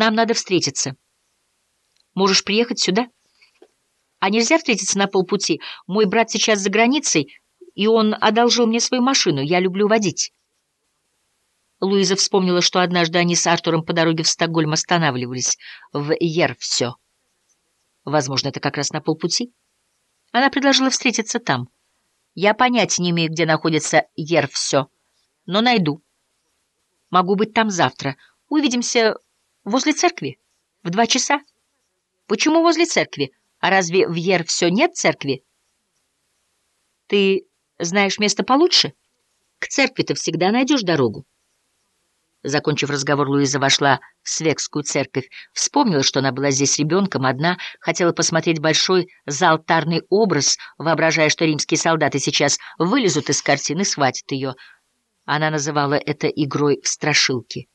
Нам надо встретиться. Можешь приехать сюда? А нельзя встретиться на полпути? Мой брат сейчас за границей, и он одолжил мне свою машину. Я люблю водить. Луиза вспомнила, что однажды они с Артуром по дороге в Стокгольм останавливались в Ервсё. Возможно, это как раз на полпути. Она предложила встретиться там. Я понятия не имею, где находится Ервсё, но найду. Могу быть там завтра. Увидимся возле церкви в два часа. Почему возле церкви? А разве в Ервсё нет церкви? Ты знаешь место получше? К церкви ты всегда найдешь дорогу. Закончив разговор, Луиза вошла в Свекскую церковь, вспомнила, что она была здесь ребенком одна, хотела посмотреть большой заалтарный образ, воображая, что римские солдаты сейчас вылезут из картины, схватят ее. Она называла это игрой в страшилки.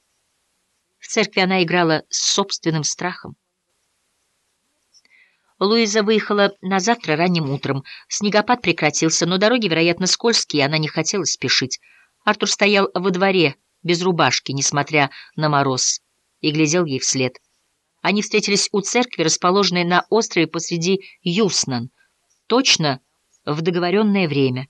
В церкви она играла с собственным страхом. Луиза выехала на завтра ранним утром. Снегопад прекратился, но дороги, вероятно, скользкие, она не хотела спешить. Артур стоял во дворе, без рубашки, несмотря на мороз, и глядел ей вслед. Они встретились у церкви, расположенной на острове посреди Юснан, точно в договоренное время.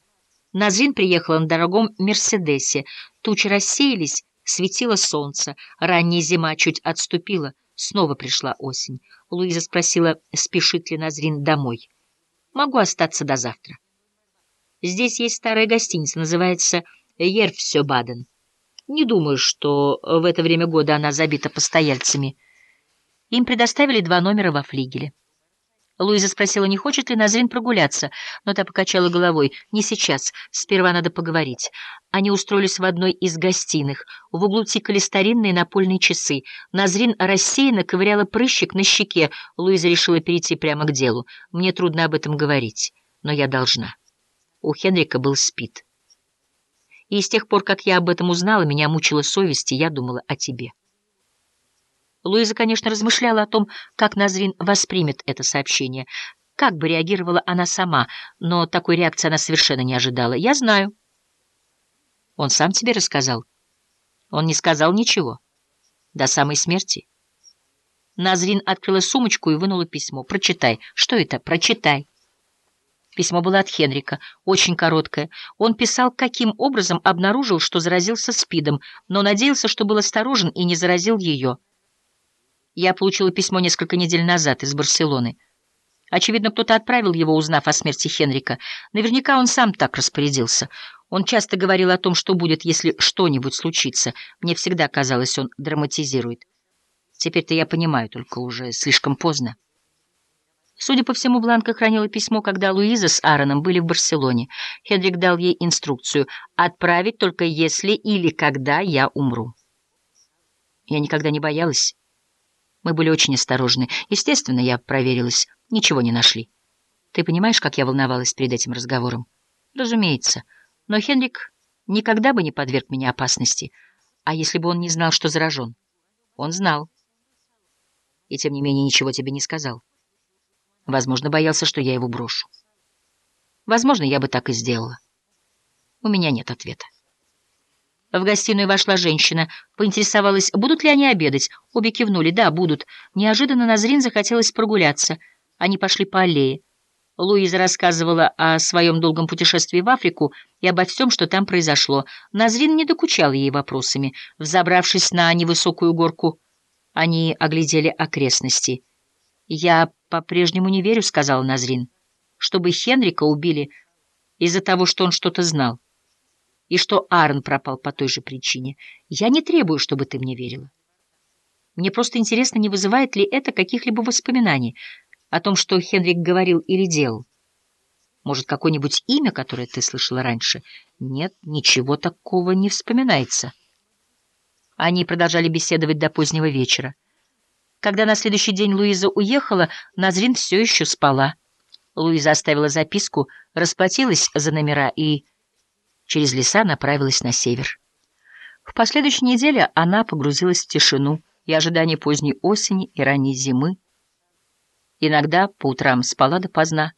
Назрин приехала на дорогом Мерседесе. Тучи рассеялись, светило солнце, ранняя зима чуть отступила, снова пришла осень. Луиза спросила, спешит ли Назрин домой. «Могу остаться до завтра». «Здесь есть старая гостиница, называется Ерфсёбаден». Не думаю, что в это время года она забита постояльцами. Им предоставили два номера во флигеле. Луиза спросила, не хочет ли Назрин прогуляться, но та покачала головой. «Не сейчас. Сперва надо поговорить». Они устроились в одной из гостиных. В углу тикали старинные напольные часы. Назрин рассеянно ковыряла прыщик на щеке. Луиза решила перейти прямо к делу. «Мне трудно об этом говорить, но я должна». У Хенрика был спит. И с тех пор, как я об этом узнала, меня мучила совесть, и я думала о тебе. Луиза, конечно, размышляла о том, как Назрин воспримет это сообщение, как бы реагировала она сама, но такой реакции она совершенно не ожидала. «Я знаю». «Он сам тебе рассказал?» «Он не сказал ничего. До самой смерти». Назрин открыла сумочку и вынула письмо. «Прочитай». «Что это? Прочитай». Письмо было от Хенрика, очень короткое. Он писал, каким образом обнаружил, что заразился СПИДом, но надеялся, что был осторожен и не заразил ее. Я получила письмо несколько недель назад из Барселоны. Очевидно, кто-то отправил его, узнав о смерти Хенрика. Наверняка он сам так распорядился. Он часто говорил о том, что будет, если что-нибудь случится. Мне всегда казалось, он драматизирует. Теперь-то я понимаю, только уже слишком поздно. Судя по всему, Бланка хранила письмо, когда Луиза с Аароном были в Барселоне. Хендрик дал ей инструкцию «отправить только если или когда я умру». Я никогда не боялась. Мы были очень осторожны. Естественно, я проверилась. Ничего не нашли. Ты понимаешь, как я волновалась перед этим разговором? Разумеется. Но Хенрик никогда бы не подверг меня опасности. А если бы он не знал, что заражен? Он знал. И тем не менее ничего тебе не сказал. Возможно, боялся, что я его брошу. Возможно, я бы так и сделала. У меня нет ответа. В гостиную вошла женщина, поинтересовалась, будут ли они обедать. Обе кивнули, да, будут. Неожиданно Назрин захотелось прогуляться. Они пошли по аллее. Луиза рассказывала о своем долгом путешествии в Африку и обо всем, что там произошло. Назрин не докучал ей вопросами. Взобравшись на невысокую горку, они оглядели окрестности. «Я по-прежнему не верю», — сказал Назрин, — «чтобы Хенрика убили из-за того, что он что-то знал, и что Аарон пропал по той же причине. Я не требую, чтобы ты мне верила. Мне просто интересно, не вызывает ли это каких-либо воспоминаний о том, что Хенрик говорил или делал. Может, какое-нибудь имя, которое ты слышала раньше? Нет, ничего такого не вспоминается». Они продолжали беседовать до позднего вечера. Когда на следующий день Луиза уехала, Назрин все еще спала. Луиза оставила записку, расплатилась за номера и через леса направилась на север. В последующей неделе она погрузилась в тишину и ожидание поздней осени и ранней зимы. Иногда по утрам спала допоздна.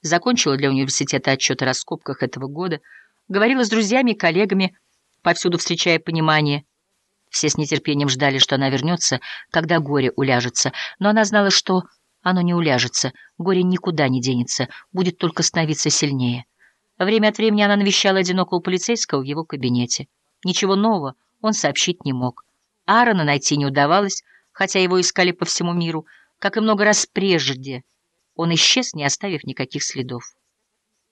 Закончила для университета отчет о раскопках этого года, говорила с друзьями и коллегами, повсюду встречая понимание — Все с нетерпением ждали, что она вернется, когда горе уляжется, но она знала, что оно не уляжется, горе никуда не денется, будет только становиться сильнее. Время от времени она навещала одинокого полицейского в его кабинете. Ничего нового он сообщить не мог. Аарона найти не удавалось, хотя его искали по всему миру, как и много раз прежде. Он исчез, не оставив никаких следов.